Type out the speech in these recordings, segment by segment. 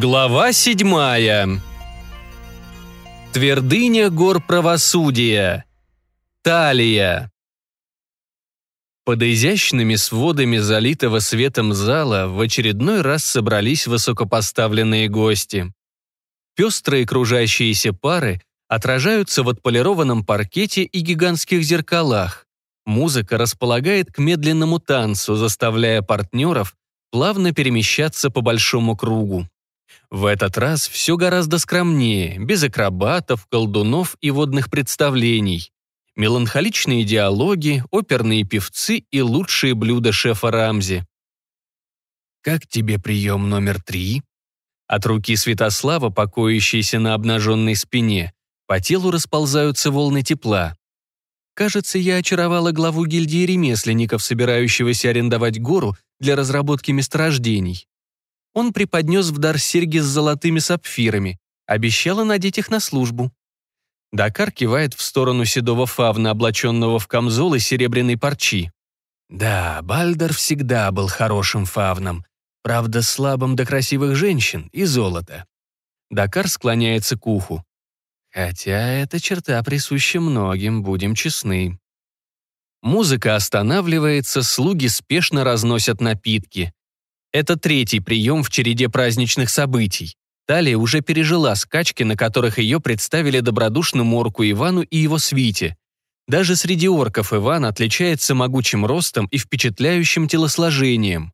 Глава седьмая. Твердыня гор правосудия. Талия. Под изящными сводами залитого светом зала в очередной раз собрались высокопоставленные гости. Пестрые кружащиеся пары отражаются в отполированном паркете и гигантских зеркалах. Музыка располагает к медленному танцу, заставляя партнеров плавно перемещаться по большому кругу. В этот раз все гораздо скромнее, без акробатов, колдунов и водных представлений. Меланхоличные диалоги, оперные певцы и лучшие блюда шефа Рамзи. «Как тебе прием номер три?» От руки Святослава, покоящейся на обнаженной спине, по телу расползаются волны тепла. Кажется, я очаровала главу гильдии ремесленников, собирающегося арендовать гору для разработки месторождений. Он преподнес в дар серьги с золотыми сапфирами, обещала надеть их на службу. Дакар кивает в сторону седого фавна, облаченного в камзол и серебряной парчи. Да, Бальдер всегда был хорошим фавном, правда, слабым до красивых женщин и золота. Дакар склоняется к уху. Хотя эта черта присуща многим, будем честны. Музыка останавливается, слуги спешно разносят напитки. Это третий прием в череде праздничных событий. Талия уже пережила скачки, на которых ее представили добродушному орку Ивану и его свите. Даже среди орков Иван отличается могучим ростом и впечатляющим телосложением.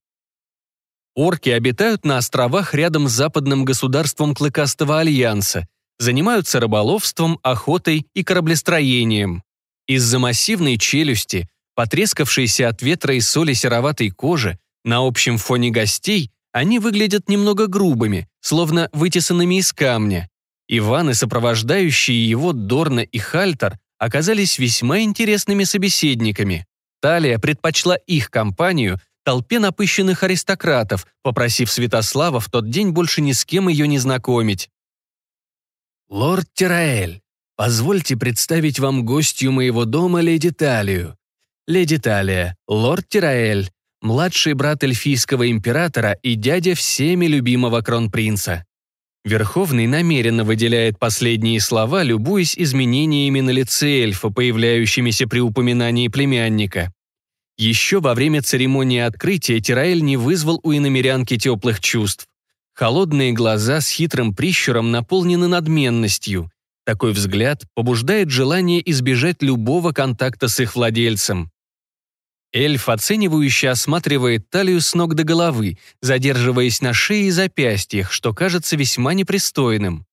Орки обитают на островах рядом с западным государством Клыкастого Альянса, занимаются рыболовством, охотой и кораблестроением. Из-за массивной челюсти, потрескавшейся от ветра и соли сероватой кожи, на общем фоне гостей они выглядят немного грубыми, словно вытесанными из камня. Иван и сопровождающие его Дорна и Хальтер оказались весьма интересными собеседниками. Талия предпочла их компанию толпе напыщенных аристократов, попросив Святослава в тот день больше ни с кем ее не знакомить. «Лорд Тираэль, позвольте представить вам гостью моего дома леди Талию. Леди Талия, лорд Тираэль, младший брат эльфийского императора и дядя всеми любимого кронпринца. Верховный намеренно выделяет последние слова, любуясь изменениями на лице эльфа, появляющимися при упоминании племянника. Еще во время церемонии открытия Тираэль не вызвал у иномерянки теплых чувств. Холодные глаза с хитрым прищуром наполнены надменностью. Такой взгляд побуждает желание избежать любого контакта с их владельцем. Эльф оценивающе осматривает талию с ног до головы, задерживаясь на шее и запястьях, что кажется весьма непристойным.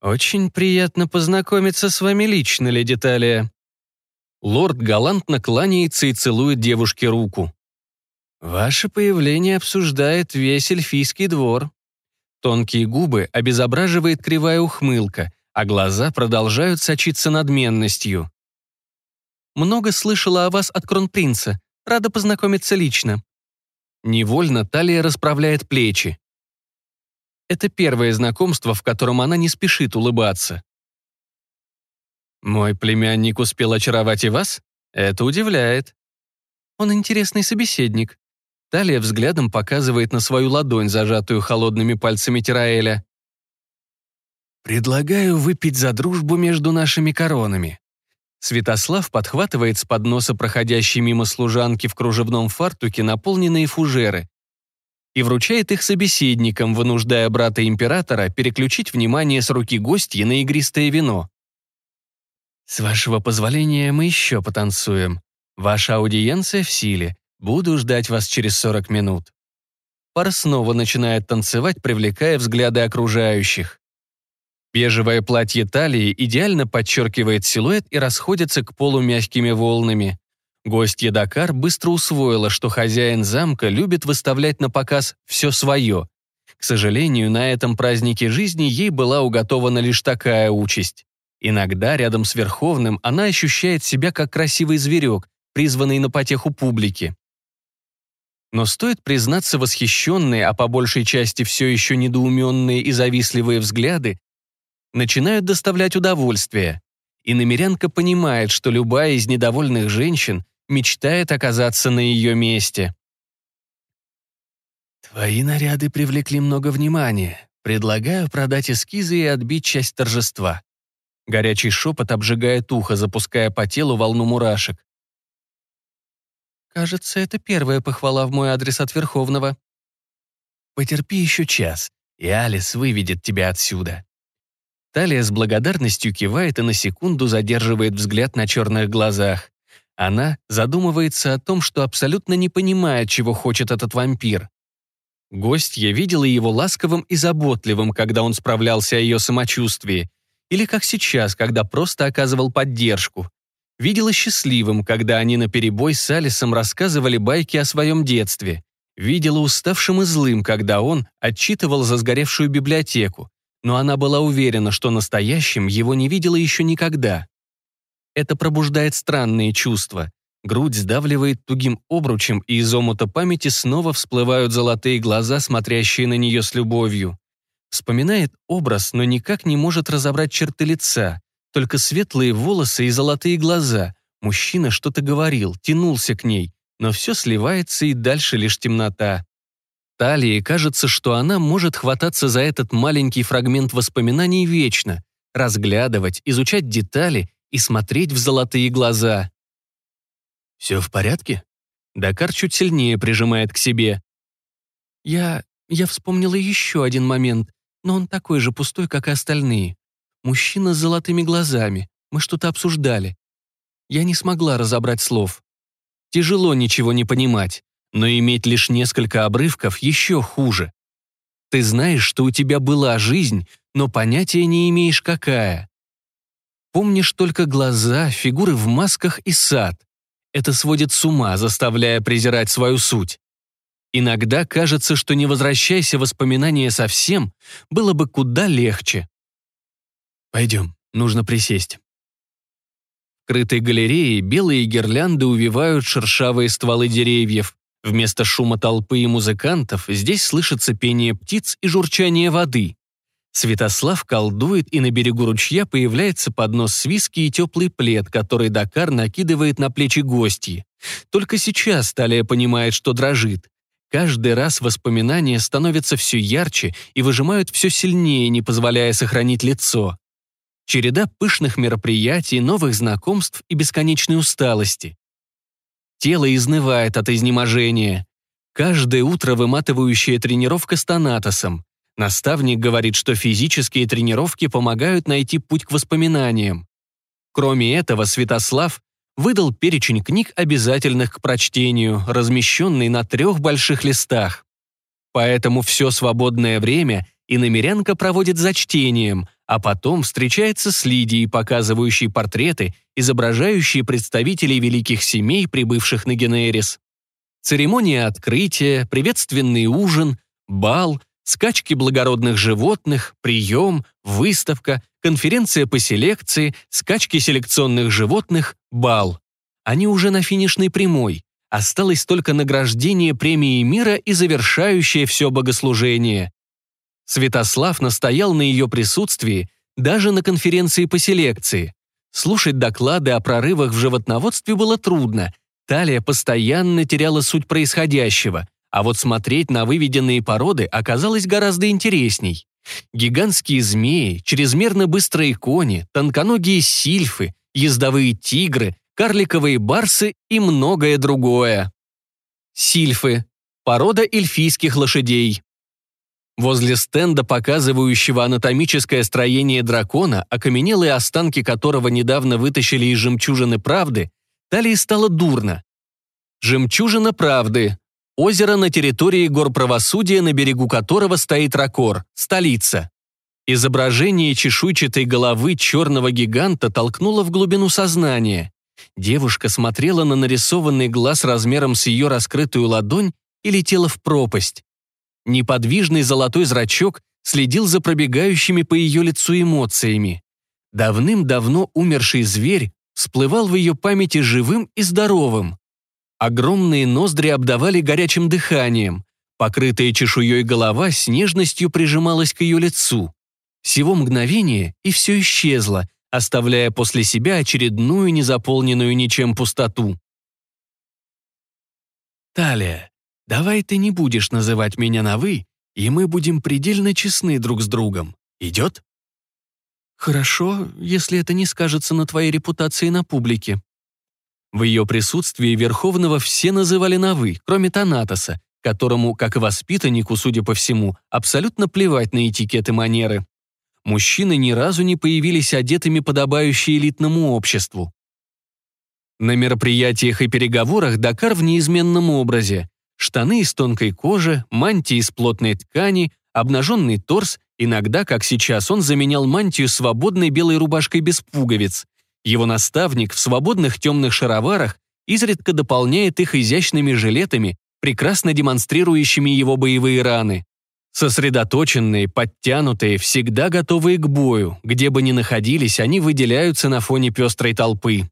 «Очень приятно познакомиться с вами лично, леди Талия». Лорд галантно кланяется и целует девушке руку. «Ваше появление обсуждает весь эльфийский двор». Тонкие губы обезображивает кривая ухмылка, а глаза продолжают сочиться надменностью. Много слышала о вас от кронпринца. Рада познакомиться лично». Невольно талия расправляет плечи. Это первое знакомство, в котором она не спешит улыбаться. «Мой племянник успел очаровать и вас? Это удивляет». «Он интересный собеседник». Талия взглядом показывает на свою ладонь, зажатую холодными пальцами Тираэля. «Предлагаю выпить за дружбу между нашими коронами. Святослав подхватывает с подноса проходящей мимо служанки в кружевном фартуке наполненные фужеры и вручает их собеседникам, вынуждая брата императора переключить внимание с руки гостья на игристое вино. «С вашего позволения мы еще потанцуем. Ваша аудиенция в силе. Буду ждать вас через 40 минут». Пар снова начинает танцевать, привлекая взгляды окружающих. Бежевое платье талии идеально подчеркивает силуэт и расходится к полу мягкими волнами. Гостья Дакар быстро усвоила, что хозяин замка любит выставлять на показ все свое. К сожалению, на этом празднике жизни ей была уготована лишь такая участь. Иногда рядом с Верховным она ощущает себя как красивый зверек, призванный на потеху публики. Но стоит признаться восхищенные, а по большей части все еще недоуменные и завистливые взгляды, начинают доставлять удовольствие. И намерянка понимает, что любая из недовольных женщин мечтает оказаться на ее месте. «Твои наряды привлекли много внимания. Предлагаю продать эскизы и отбить часть торжества». Горячий шепот обжигает ухо, запуская по телу волну мурашек. «Кажется, это первая похвала в мой адрес от Верховного». «Потерпи еще час, и Алис выведет тебя отсюда». Талия с благодарностью кивает и на секунду задерживает взгляд на черных глазах. Она задумывается о том, что абсолютно не понимает, чего хочет этот вампир. Гостья видела его ласковым и заботливым, когда он справлялся о ее самочувствии, или как сейчас, когда просто оказывал поддержку. Видела счастливым, когда они наперебой с Алисом рассказывали байки о своем детстве. Видела уставшим и злым, когда он отчитывал за сгоревшую библиотеку. Но она была уверена, что настоящим его не видела еще никогда. Это пробуждает странные чувства. Грудь сдавливает тугим обручем, и из омута памяти снова всплывают золотые глаза, смотрящие на нее с любовью. Вспоминает образ, но никак не может разобрать черты лица. Только светлые волосы и золотые глаза. Мужчина что-то говорил, тянулся к ней, но все сливается и дальше лишь темнота. Талии кажется, что она может хвататься за этот маленький фрагмент воспоминаний вечно, разглядывать, изучать детали и смотреть в золотые глаза. «Все в порядке?» Дакар чуть сильнее прижимает к себе. «Я... я вспомнила еще один момент но он такой же пустой, как и остальные. Мужчина с золотыми глазами. Мы что-то обсуждали. Я не смогла разобрать слов. Тяжело ничего не понимать, но иметь лишь несколько обрывков еще хуже. Ты знаешь, что у тебя была жизнь, но понятия не имеешь, какая. Помнишь только глаза, фигуры в масках и сад. Это сводит с ума, заставляя презирать свою суть. Иногда кажется, что не возвращайся воспоминания совсем, было бы куда легче. Пойдем, нужно присесть. В крытой галерее белые гирлянды увивают шершавые стволы деревьев. Вместо шума толпы и музыкантов здесь слышится пение птиц и журчание воды. Святослав колдует, и на берегу ручья появляется поднос с виски и теплый плед, который Дакар накидывает на плечи гостьи. Только сейчас Талия понимает, что дрожит. Каждый раз воспоминания становятся все ярче и выжимают все сильнее, не позволяя сохранить лицо. Череда пышных мероприятий, новых знакомств и бесконечной усталости. Тело изнывает от изнеможения. Каждое утро выматывающая тренировка с Танатосом. Наставник говорит, что физические тренировки помогают найти путь к воспоминаниям. Кроме этого, Святослав выдал перечень книг, обязательных к прочтению, размещенный на трех больших листах. Поэтому все свободное время иномерянка проводит за чтением, а потом встречается с Лидией, показывающей портреты, изображающие представителей великих семей, прибывших на Генерис. Церемония открытия, приветственный ужин, бал, скачки благородных животных, прием, выставка, конференция по селекции, скачки селекционных животных, бал. Они уже на финишной прямой. Осталось только награждение премии мира и завершающее все богослужение. Святослав настоял на ее присутствии даже на конференции по селекции. Слушать доклады о прорывах в животноводстве было трудно. Талия постоянно теряла суть происходящего, а вот смотреть на выведенные породы оказалось гораздо интересней. Гигантские змеи, чрезмерно быстрые кони, тонконогие сильфы, ездовые тигры, карликовые барсы и многое другое. Сильфы – порода эльфийских лошадей. Возле стенда, показывающего анатомическое строение дракона, окаменелые останки которого недавно вытащили из жемчужины правды, Талии стало дурно. Жемчужина правды Озеро на территории гор правосудия, на берегу которого стоит Ракор, столица. Изображение чешуйчатой головы черного гиганта толкнуло в глубину сознания. Девушка смотрела на нарисованный глаз размером с ее раскрытую ладонь и летела в пропасть. Неподвижный золотой зрачок следил за пробегающими по ее лицу эмоциями. Давным-давно умерший зверь всплывал в ее памяти живым и здоровым. Огромные ноздри обдавали горячим дыханием. Покрытая чешуей голова с нежностью прижималась к ее лицу. Всего мгновение, и все исчезло, оставляя после себя очередную незаполненную ничем пустоту. «Талия, давай ты не будешь называть меня на «вы», и мы будем предельно честны друг с другом. Идет?» «Хорошо, если это не скажется на твоей репутации на публике». В ее присутствии Верховного все называли на «вы», кроме Танатоса, которому, как и воспитаннику, судя по всему, абсолютно плевать на этикет и манеры. Мужчины ни разу не появились одетыми подобающие элитному обществу. На мероприятиях и переговорах Дакар в неизменном образе. Штаны из тонкой кожи, мантии из плотной ткани, обнаженный торс, иногда, как сейчас, он заменял мантию свободной белой рубашкой без пуговиц. Его наставник в свободных темных шароварах изредка дополняет их изящными жилетами, прекрасно демонстрирующими его боевые раны. Сосредоточенные, подтянутые, всегда готовые к бою, где бы ни находились, они выделяются на фоне пестрой толпы.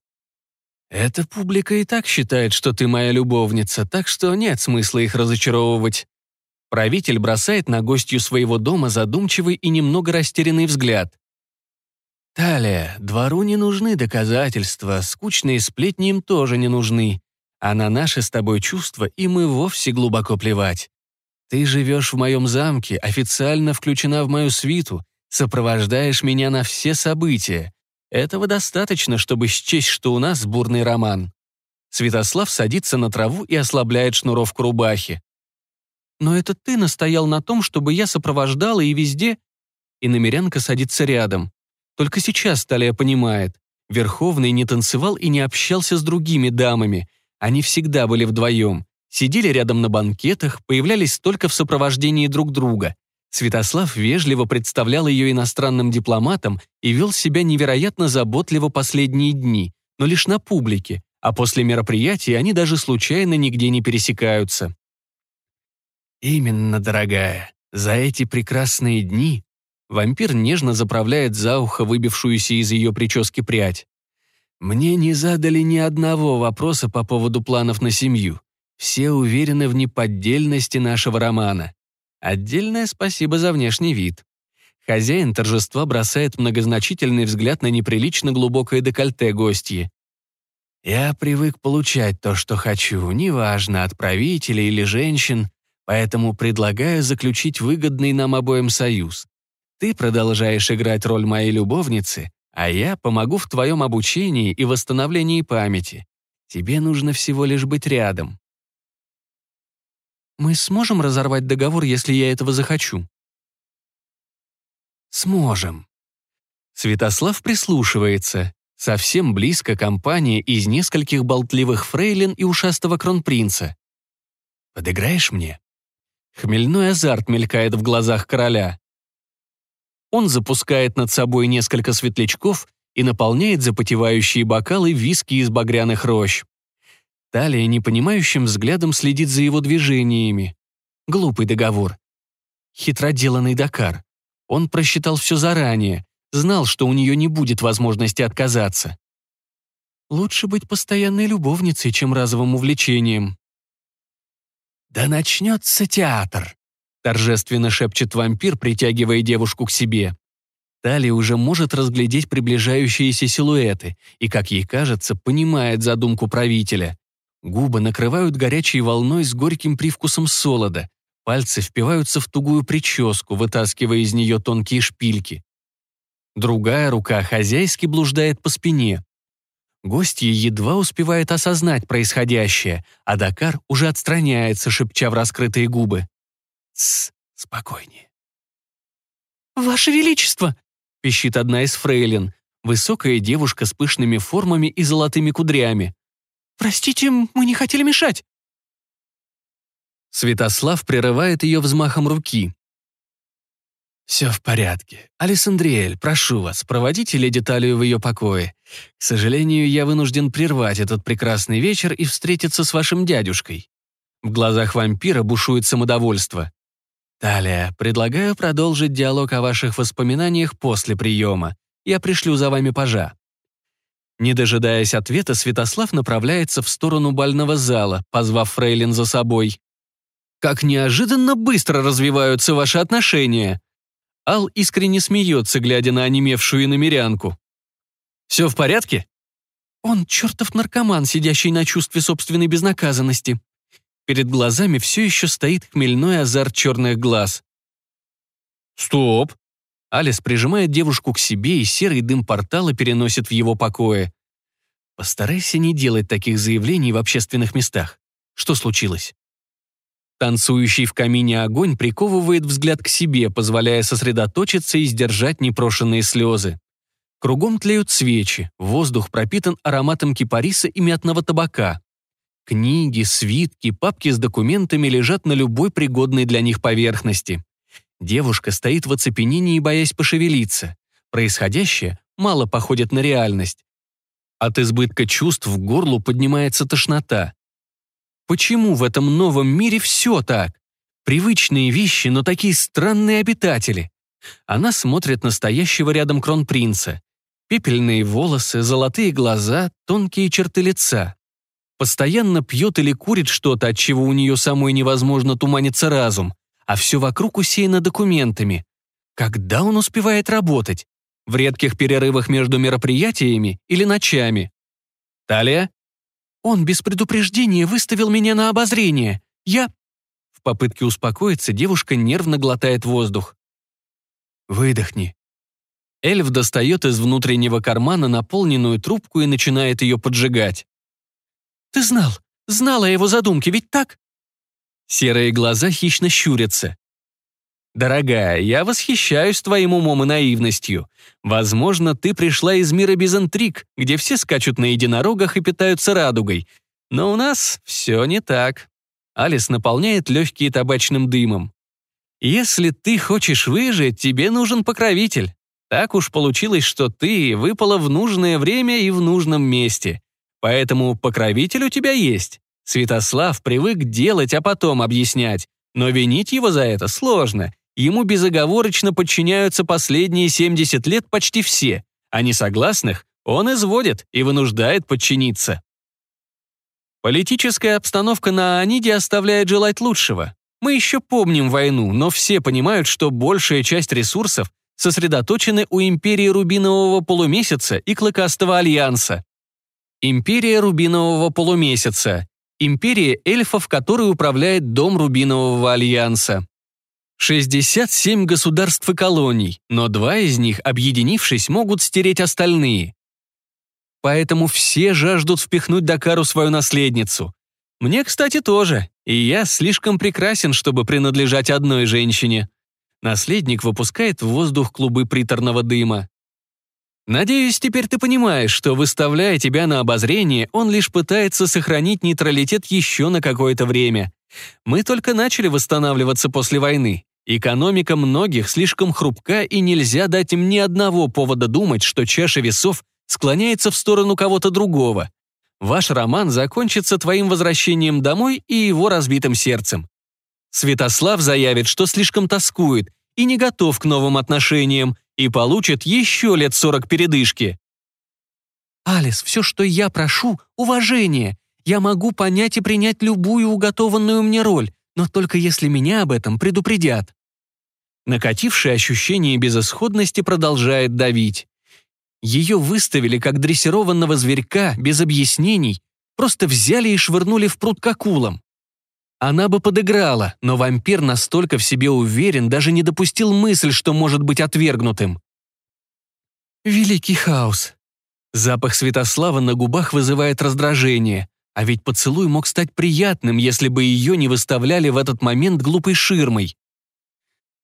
Эта публика и так считает, что ты моя любовница, так что нет смысла их разочаровывать. Правитель бросает на гостью своего дома задумчивый и немного растерянный взгляд. Талия, двору не нужны доказательства, скучные сплетни им тоже не нужны. А на наши с тобой чувства и вовсе глубоко плевать. Ты живешь в моем замке, официально включена в мою свиту, сопровождаешь меня на все события. Этого достаточно, чтобы счесть, что у нас бурный роман. Святослав садится на траву и ослабляет шнуровку рубахи. «Но это ты настоял на том, чтобы я сопровождала и везде...» И намерянка садится рядом. Только сейчас Талия понимает. Верховный не танцевал и не общался с другими дамами. Они всегда были вдвоем. Сидели рядом на банкетах, появлялись только в сопровождении друг друга. Святослав вежливо представлял ее иностранным дипломатом и вел себя невероятно заботливо последние дни, но лишь на публике, а после мероприятия они даже случайно нигде не пересекаются. «Именно, дорогая, за эти прекрасные дни...» Вампир нежно заправляет за ухо выбившуюся из ее прически прядь. «Мне не задали ни одного вопроса по поводу планов на семью. Все уверены в неподдельности нашего романа. Отдельное спасибо за внешний вид. Хозяин торжества бросает многозначительный взгляд на неприлично глубокое декольте гостьи. «Я привык получать то, что хочу, неважно, от правителей или женщин, поэтому предлагаю заключить выгодный нам обоим союз. Ты продолжаешь играть роль моей любовницы, а я помогу в твоем обучении и восстановлении памяти. Тебе нужно всего лишь быть рядом. Мы сможем разорвать договор, если я этого захочу? Сможем. Святослав прислушивается. Совсем близко компания из нескольких болтливых фрейлин и ушастого кронпринца. Подыграешь мне? Хмельной азарт мелькает в глазах короля. Он запускает над собой несколько светлячков и наполняет запотевающие бокалы виски из багряных рощ. Талия непонимающим взглядом следит за его движениями. Глупый договор. Хитроделанный Дакар. Он просчитал все заранее, знал, что у нее не будет возможности отказаться. Лучше быть постоянной любовницей, чем разовым увлечением. «Да начнется театр», — торжественно шепчет вампир, притягивая девушку к себе. Талия уже может разглядеть приближающиеся силуэты и, как ей кажется, понимает задумку правителя. Губы накрывают горячей волной с горьким привкусом солода. Пальцы впиваются в тугую прическу, вытаскивая из нее тонкие шпильки. Другая рука хозяйски блуждает по спине. Гостья едва успевает осознать происходящее, а Дакар уже отстраняется, шепча в раскрытые губы. «Тсс, спокойнее». «Ваше Величество!» — пищит одна из фрейлин, высокая девушка с пышными формами и золотыми кудрями. «Простите, мы не хотели мешать». Святослав прерывает ее взмахом руки. «Все в порядке. Алисандриэль, прошу вас, проводите леди Талию в ее покое. К сожалению, я вынужден прервать этот прекрасный вечер и встретиться с вашим дядюшкой». В глазах вампира бушует самодовольство. «Талия, предлагаю продолжить диалог о ваших воспоминаниях после приема. Я пришлю за вами пажа». Не дожидаясь ответа, Святослав направляется в сторону бального зала, позвав Фрейлин за собой. «Как неожиданно быстро развиваются ваши отношения!» Ал искренне смеется, глядя на онемевшую иномерянку. «Все в порядке?» «Он чертов наркоман, сидящий на чувстве собственной безнаказанности», Перед глазами все еще стоит хмельной азарт черных глаз. «Стоп!» Алис прижимает девушку к себе, и серый дым портала переносит в его покое. Постарайся не делать таких заявлений в общественных местах. Что случилось? Танцующий в камине огонь приковывает взгляд к себе, позволяя сосредоточиться и сдержать непрошенные слезы. Кругом тлеют свечи, воздух пропитан ароматом кипариса и мятного табака. Книги, свитки, папки с документами лежат на любой пригодной для них поверхности. Девушка стоит в оцепенении, боясь пошевелиться. Происходящее мало походит на реальность. От избытка чувств в горлу поднимается тошнота. Почему в этом новом мире все так? Привычные вещи, но такие странные обитатели. Она смотрит на стоящего рядом кронпринца. Пепельные волосы, золотые глаза, тонкие черты лица. Постоянно пьет или курит что-то, от чего у нее самой невозможно туманиться разум а все вокруг усеяно документами. Когда он успевает работать? В редких перерывах между мероприятиями или ночами? Талия? Он без предупреждения выставил меня на обозрение. Я... В попытке успокоиться девушка нервно глотает воздух. Выдохни. Эльф достает из внутреннего кармана наполненную трубку и начинает ее поджигать. «Ты знал, знал о его задумке, ведь так?» Серые глаза хищно щурятся. «Дорогая, я восхищаюсь твоим умом и наивностью. Возможно, ты пришла из мира без интриг, где все скачут на единорогах и питаются радугой. Но у нас все не так». Алис наполняет легкие табачным дымом. «Если ты хочешь выжить, тебе нужен покровитель. Так уж получилось, что ты выпала в нужное время и в нужном месте. Поэтому покровитель у тебя есть. Святослав привык делать, а потом объяснять. Но винить его за это сложно. Ему безоговорочно подчиняются последние 70 лет почти все, а несогласных он изводит и вынуждает подчиниться. Политическая обстановка на Аниде оставляет желать лучшего. Мы еще помним войну, но все понимают, что большая часть ресурсов сосредоточены у империи Рубинового полумесяца и Клыкастого альянса. Империя Рубинового полумесяца империя эльфов, которой управляет Дом Рубинового Альянса. 67 государств и колоний, но два из них, объединившись, могут стереть остальные. Поэтому все жаждут впихнуть Дакару свою наследницу. Мне, кстати, тоже, и я слишком прекрасен, чтобы принадлежать одной женщине. Наследник выпускает в воздух клубы приторного дыма. Надеюсь, теперь ты понимаешь, что, выставляя тебя на обозрение, он лишь пытается сохранить нейтралитет еще на какое-то время. Мы только начали восстанавливаться после войны. Экономика многих слишком хрупка, и нельзя дать им ни одного повода думать, что чаша весов склоняется в сторону кого-то другого. Ваш роман закончится твоим возвращением домой и его разбитым сердцем. Святослав заявит, что слишком тоскует и не готов к новым отношениям, и получит еще лет сорок передышки. «Алис, все, что я прошу — уважение. Я могу понять и принять любую уготованную мне роль, но только если меня об этом предупредят». Накатившее ощущение безысходности продолжает давить. Ее выставили как дрессированного зверька, без объяснений, просто взяли и швырнули в пруд к акулам. Она бы подыграла, но вампир настолько в себе уверен, даже не допустил мысль, что может быть отвергнутым. Великий хаос. Запах Святослава на губах вызывает раздражение, а ведь поцелуй мог стать приятным, если бы ее не выставляли в этот момент глупой ширмой.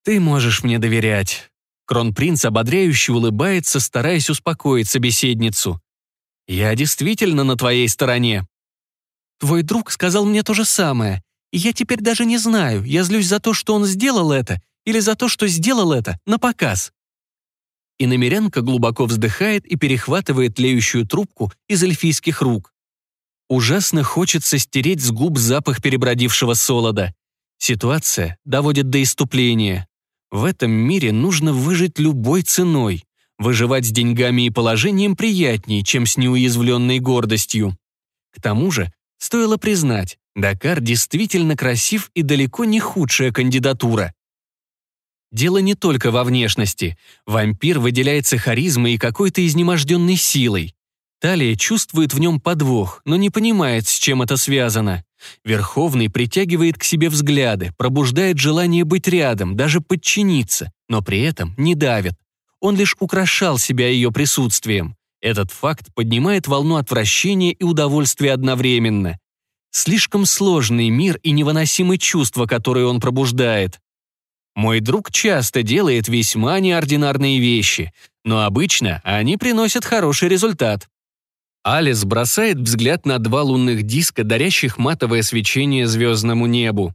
«Ты можешь мне доверять». Кронпринц ободряюще улыбается, стараясь успокоить собеседницу. «Я действительно на твоей стороне». «Твой друг сказал мне то же самое, и я теперь даже не знаю, я злюсь за то, что он сделал это, или за то, что сделал это на показ. И намерянка глубоко вздыхает и перехватывает леющую трубку из эльфийских рук. Ужасно хочется стереть с губ запах перебродившего солода. Ситуация доводит до иступления. В этом мире нужно выжить любой ценой. Выживать с деньгами и положением приятнее, чем с неуязвленной гордостью. К тому же, стоило признать, Дакар действительно красив и далеко не худшая кандидатура. Дело не только во внешности. Вампир выделяется харизмой и какой-то изнеможденной силой. Талия чувствует в нем подвох, но не понимает, с чем это связано. Верховный притягивает к себе взгляды, пробуждает желание быть рядом, даже подчиниться, но при этом не давит. Он лишь украшал себя ее присутствием. Этот факт поднимает волну отвращения и удовольствия одновременно. Слишком сложный мир и невыносимые чувства, которые он пробуждает. Мой друг часто делает весьма неординарные вещи, но обычно они приносят хороший результат. Алис бросает взгляд на два лунных диска, дарящих матовое свечение звездному небу.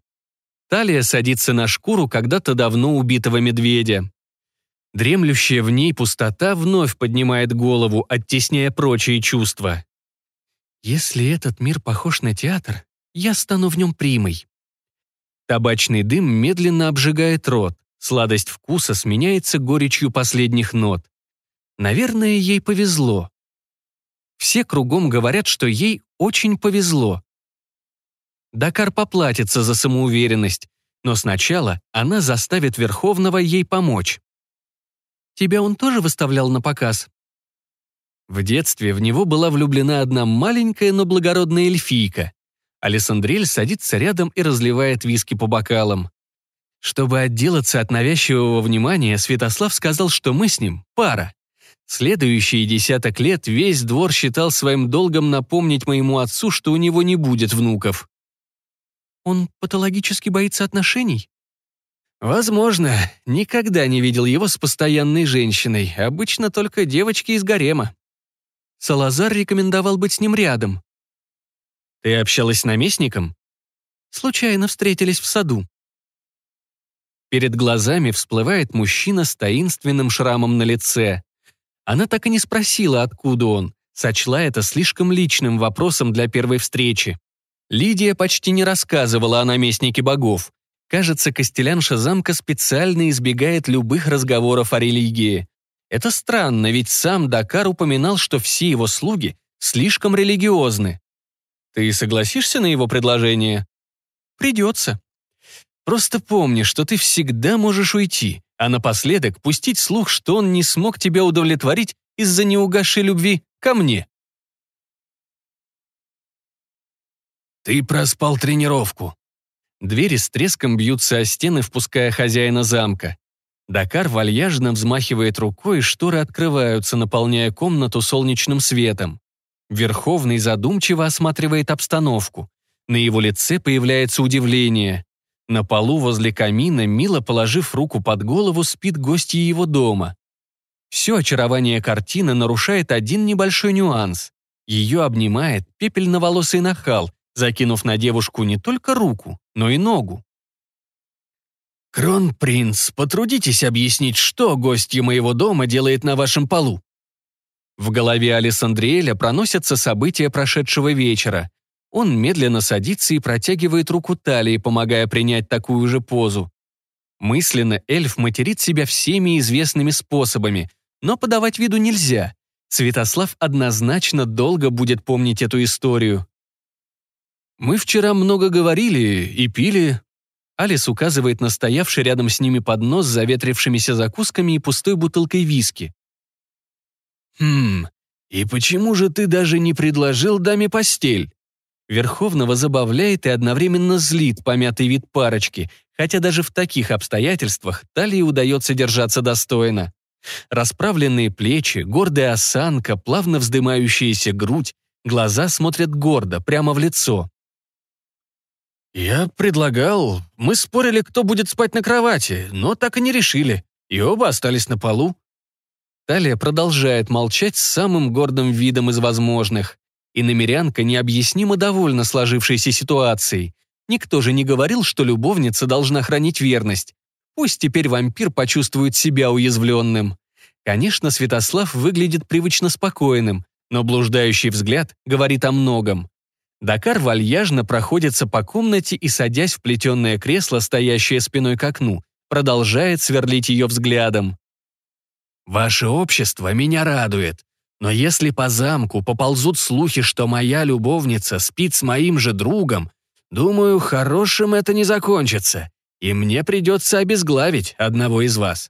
Талия садится на шкуру когда-то давно убитого медведя. Дремлющая в ней пустота вновь поднимает голову, оттесняя прочие чувства. Если этот мир похож на театр, я стану в нем примой. Табачный дым медленно обжигает рот, сладость вкуса сменяется горечью последних нот. Наверное, ей повезло. Все кругом говорят, что ей очень повезло. Дакар поплатится за самоуверенность, но сначала она заставит Верховного ей помочь. Тебя он тоже выставлял на показ?» В детстве в него была влюблена одна маленькая, но благородная эльфийка. Алессандрель садится рядом и разливает виски по бокалам. Чтобы отделаться от навязчивого внимания, Святослав сказал, что мы с ним пара. Следующие десяток лет весь двор считал своим долгом напомнить моему отцу, что у него не будет внуков. «Он патологически боится отношений?» Возможно, никогда не видел его с постоянной женщиной, обычно только девочки из гарема. Салазар рекомендовал быть с ним рядом. Ты общалась с наместником? Случайно встретились в саду. Перед глазами всплывает мужчина с таинственным шрамом на лице. Она так и не спросила, откуда он, сочла это слишком личным вопросом для первой встречи. Лидия почти не рассказывала о наместнике богов, Кажется, Костелянша замка специально избегает любых разговоров о религии. Это странно, ведь сам Дакар упоминал, что все его слуги слишком религиозны. Ты согласишься на его предложение? Придется. Просто помни, что ты всегда можешь уйти, а напоследок пустить слух, что он не смог тебя удовлетворить из-за неугасшей любви ко мне. Ты проспал тренировку. Двери с треском бьются о стены, впуская хозяина замка. Дакар вальяжно взмахивает рукой, шторы открываются, наполняя комнату солнечным светом. Верховный задумчиво осматривает обстановку. На его лице появляется удивление. На полу возле камина, мило положив руку под голову, спит гостья его дома. Все очарование картины нарушает один небольшой нюанс. Ее обнимает пепельноволосый нахал, закинув на девушку не только руку, но и ногу. «Кронпринц, потрудитесь объяснить, что гостья моего дома делает на вашем полу?» В голове Алессандриэля проносятся события прошедшего вечера. Он медленно садится и протягивает руку талии, помогая принять такую же позу. Мысленно эльф материт себя всеми известными способами, но подавать виду нельзя. Святослав однозначно долго будет помнить эту историю. «Мы вчера много говорили и пили». Алис указывает на стоявший рядом с ними поднос с заветрившимися закусками и пустой бутылкой виски. «Хм, и почему же ты даже не предложил даме постель?» Верховного забавляет и одновременно злит помятый вид парочки, хотя даже в таких обстоятельствах Талии удается держаться достойно. Расправленные плечи, гордая осанка, плавно вздымающаяся грудь, глаза смотрят гордо, прямо в лицо. «Я предлагал. Мы спорили, кто будет спать на кровати, но так и не решили. И оба остались на полу». Талия продолжает молчать с самым гордым видом из возможных. И намерянка необъяснимо довольна сложившейся ситуацией. Никто же не говорил, что любовница должна хранить верность. Пусть теперь вампир почувствует себя уязвленным. Конечно, Святослав выглядит привычно спокойным, но блуждающий взгляд говорит о многом. Дакар вальяжно проходится по комнате и, садясь в плетеное кресло, стоящее спиной к окну, продолжает сверлить ее взглядом. «Ваше общество меня радует, но если по замку поползут слухи, что моя любовница спит с моим же другом, думаю, хорошим это не закончится, и мне придется обезглавить одного из вас».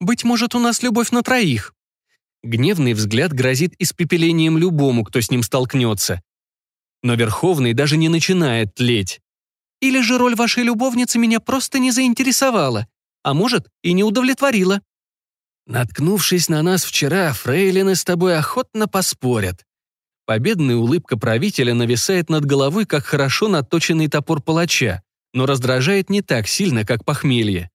«Быть может, у нас любовь на троих», Гневный взгляд грозит испепелением любому, кто с ним столкнется. Но Верховный даже не начинает тлеть. Или же роль вашей любовницы меня просто не заинтересовала, а может, и не удовлетворила. Наткнувшись на нас вчера, фрейлины с тобой охотно поспорят. Победная улыбка правителя нависает над головой, как хорошо наточенный топор палача, но раздражает не так сильно, как похмелье.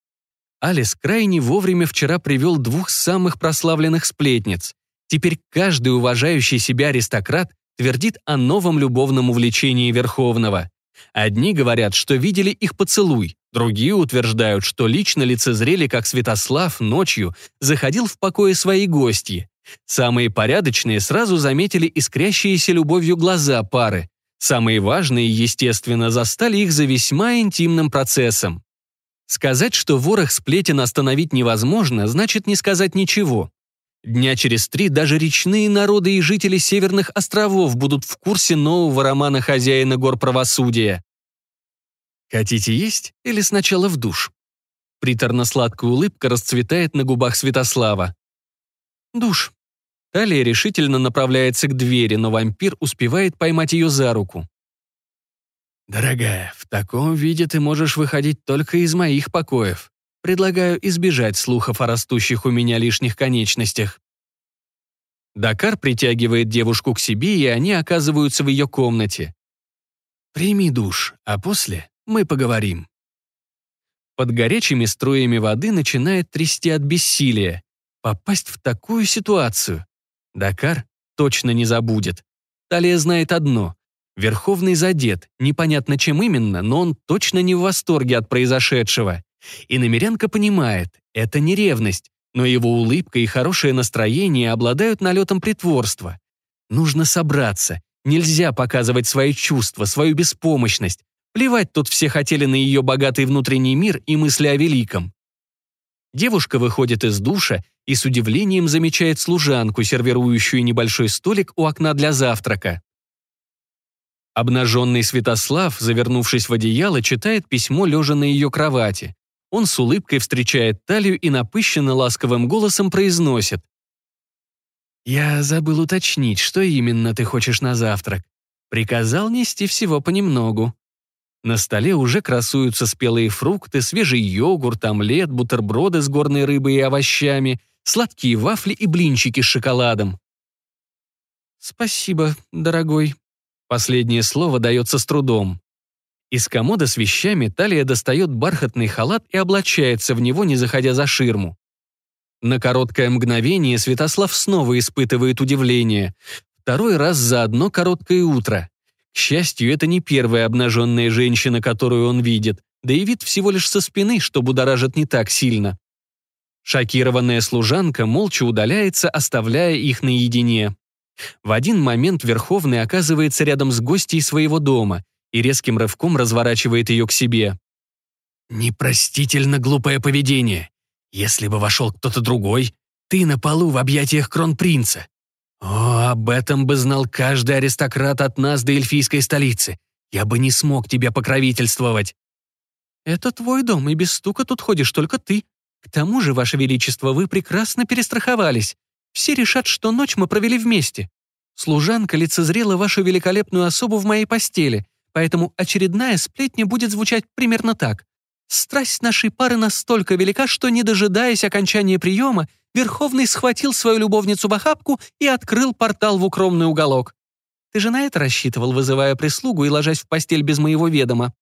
Алис крайне вовремя вчера привел двух самых прославленных сплетниц. Теперь каждый уважающий себя аристократ твердит о новом любовном увлечении Верховного. Одни говорят, что видели их поцелуй, другие утверждают, что лично лицезрели, как Святослав ночью заходил в покое своей гости. Самые порядочные сразу заметили искрящиеся любовью глаза пары. Самые важные, естественно, застали их за весьма интимным процессом. Сказать, что ворох сплетен остановить невозможно, значит не сказать ничего. Дня через три даже речные народы и жители Северных островов будут в курсе нового романа хозяина гор правосудия. Хотите есть или сначала в душ? Приторно-сладкая улыбка расцветает на губах Святослава. Душ. Талия решительно направляется к двери, но вампир успевает поймать ее за руку. «Дорогая, в таком виде ты можешь выходить только из моих покоев. Предлагаю избежать слухов о растущих у меня лишних конечностях». Дакар притягивает девушку к себе, и они оказываются в ее комнате. «Прими душ, а после мы поговорим». Под горячими струями воды начинает трясти от бессилия. Попасть в такую ситуацию. Дакар точно не забудет. Талия знает одно Верховный задет, непонятно чем именно, но он точно не в восторге от произошедшего. И Намерянка понимает, это не ревность, но его улыбка и хорошее настроение обладают налетом притворства. Нужно собраться, нельзя показывать свои чувства, свою беспомощность. Плевать тут все хотели на ее богатый внутренний мир и мысли о великом. Девушка выходит из душа и с удивлением замечает служанку, сервирующую небольшой столик у окна для завтрака. Обнаженный Святослав, завернувшись в одеяло, читает письмо, лежа на ее кровати. Он с улыбкой встречает талию и напыщенно ласковым голосом произносит. «Я забыл уточнить, что именно ты хочешь на завтрак. Приказал нести всего понемногу». На столе уже красуются спелые фрукты, свежий йогурт, омлет, бутерброды с горной рыбой и овощами, сладкие вафли и блинчики с шоколадом. «Спасибо, дорогой», Последнее слово дается с трудом. Из комода с вещами Талия достает бархатный халат и облачается в него, не заходя за ширму. На короткое мгновение Святослав снова испытывает удивление. Второй раз за одно короткое утро. К счастью, это не первая обнаженная женщина, которую он видит, да и вид всего лишь со спины, что будоражит не так сильно. Шокированная служанка молча удаляется, оставляя их наедине. В один момент Верховный оказывается рядом с гостьей своего дома и резким рывком разворачивает ее к себе. «Непростительно глупое поведение. Если бы вошел кто-то другой, ты на полу в объятиях кронпринца. О, об этом бы знал каждый аристократ от нас до эльфийской столицы. Я бы не смог тебя покровительствовать». «Это твой дом, и без стука тут ходишь только ты. К тому же, Ваше Величество, вы прекрасно перестраховались. Все решат, что ночь мы провели вместе. Служанка лицезрела вашу великолепную особу в моей постели, поэтому очередная сплетня будет звучать примерно так. Страсть нашей пары настолько велика, что, не дожидаясь окончания приема, Верховный схватил свою любовницу в охапку и открыл портал в укромный уголок. Ты же на это рассчитывал, вызывая прислугу и ложась в постель без моего ведома.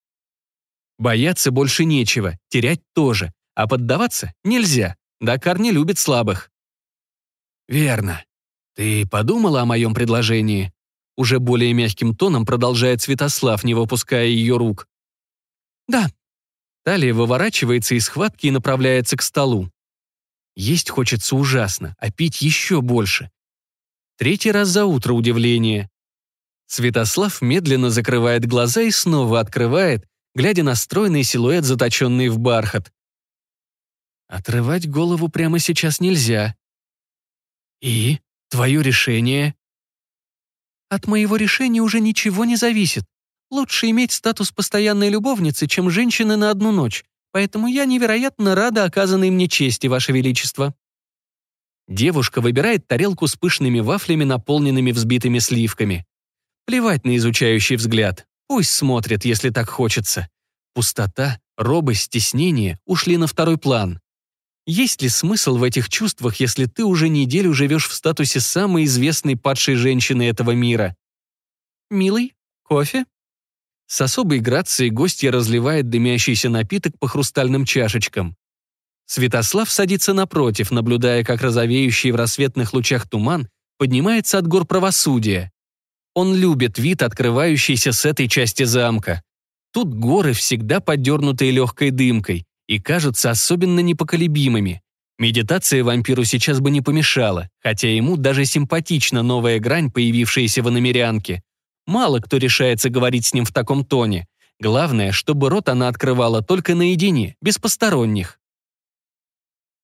Бояться больше нечего, терять тоже, а поддаваться нельзя. Дакар не любит слабых. «Верно. Ты подумала о моем предложении?» Уже более мягким тоном продолжает Святослав, не выпуская ее рук. «Да». Талия выворачивается из схватки и направляется к столу. Есть хочется ужасно, а пить еще больше. Третий раз за утро удивление. Святослав медленно закрывает глаза и снова открывает, глядя на стройный силуэт, заточенный в бархат. Отрывать голову прямо сейчас нельзя. «И? Твое решение?» «От моего решения уже ничего не зависит. Лучше иметь статус постоянной любовницы, чем женщины на одну ночь, поэтому я невероятно рада оказанной мне чести, Ваше Величество». Девушка выбирает тарелку с пышными вафлями, наполненными взбитыми сливками. Плевать на изучающий взгляд. Пусть смотрит, если так хочется. Пустота, робость, стеснение ушли на второй план. Есть ли смысл в этих чувствах, если ты уже неделю живешь в статусе самой известной падшей женщины этого мира? «Милый, кофе?» С особой грацией гостья разливает дымящийся напиток по хрустальным чашечкам. Святослав садится напротив, наблюдая, как розовеющий в рассветных лучах туман поднимается от гор правосудия. Он любит вид, открывающийся с этой части замка. Тут горы всегда подернутые легкой дымкой и кажутся особенно непоколебимыми. Медитация вампиру сейчас бы не помешала, хотя ему даже симпатична новая грань, появившаяся в иномерянке. Мало кто решается говорить с ним в таком тоне. Главное, чтобы рот она открывала только наедине, без посторонних.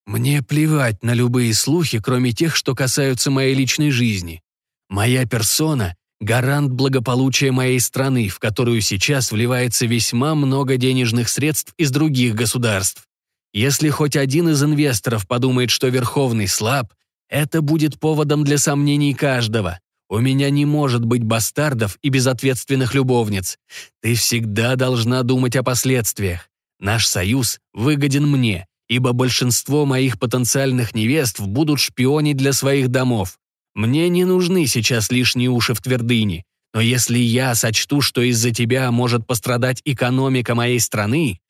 Мне плевать на любые слухи, кроме тех, что касаются моей личной жизни. Моя персона — гарант благополучия моей страны, в которую сейчас вливается весьма много денежных средств из других государств. Если хоть один из инвесторов подумает, что Верховный слаб, это будет поводом для сомнений каждого. У меня не может быть бастардов и безответственных любовниц. Ты всегда должна думать о последствиях. Наш союз выгоден мне, ибо большинство моих потенциальных невест будут шпионить для своих домов. Мне не нужны сейчас лишние уши в твердыне, но если я сочту, что из-за тебя может пострадать экономика моей страны,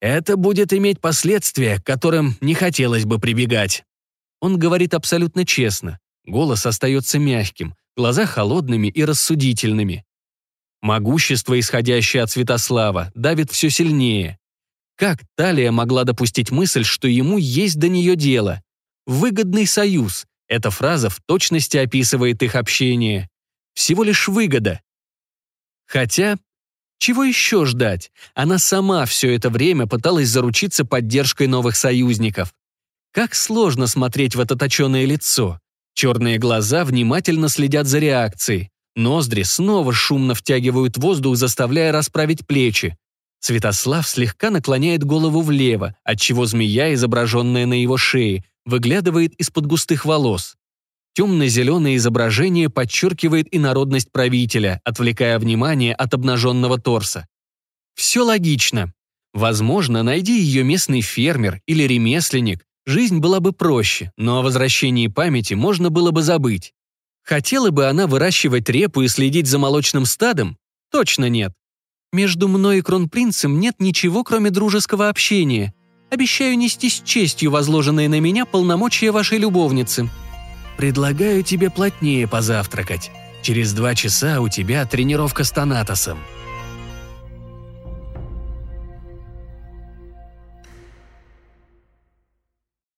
это будет иметь последствия, к которым не хотелось бы прибегать». Он говорит абсолютно честно. Голос остается мягким, глаза холодными и рассудительными. Могущество, исходящее от Святослава, давит все сильнее. Как Талия могла допустить мысль, что ему есть до нее дело? «Выгодный союз» — эта фраза в точности описывает их общение. Всего лишь выгода. Хотя, чего еще ждать? Она сама все это время пыталась заручиться поддержкой новых союзников. Как сложно смотреть в это точеное лицо. Черные глаза внимательно следят за реакцией. Ноздри снова шумно втягивают воздух, заставляя расправить плечи. Святослав слегка наклоняет голову влево, отчего змея, изображенная на его шее, выглядывает из-под густых волос. Темно-зеленое изображение подчеркивает инородность правителя, отвлекая внимание от обнаженного торса. Все логично. Возможно, найди ее местный фермер или ремесленник, жизнь была бы проще, но о возвращении памяти можно было бы забыть. Хотела бы она выращивать репу и следить за молочным стадом? Точно нет. Между мной и кронпринцем нет ничего, кроме дружеского общения. Обещаю нести с честью возложенные на меня полномочия вашей любовницы. Предлагаю тебе плотнее позавтракать. Через два часа у тебя тренировка с Танатосом.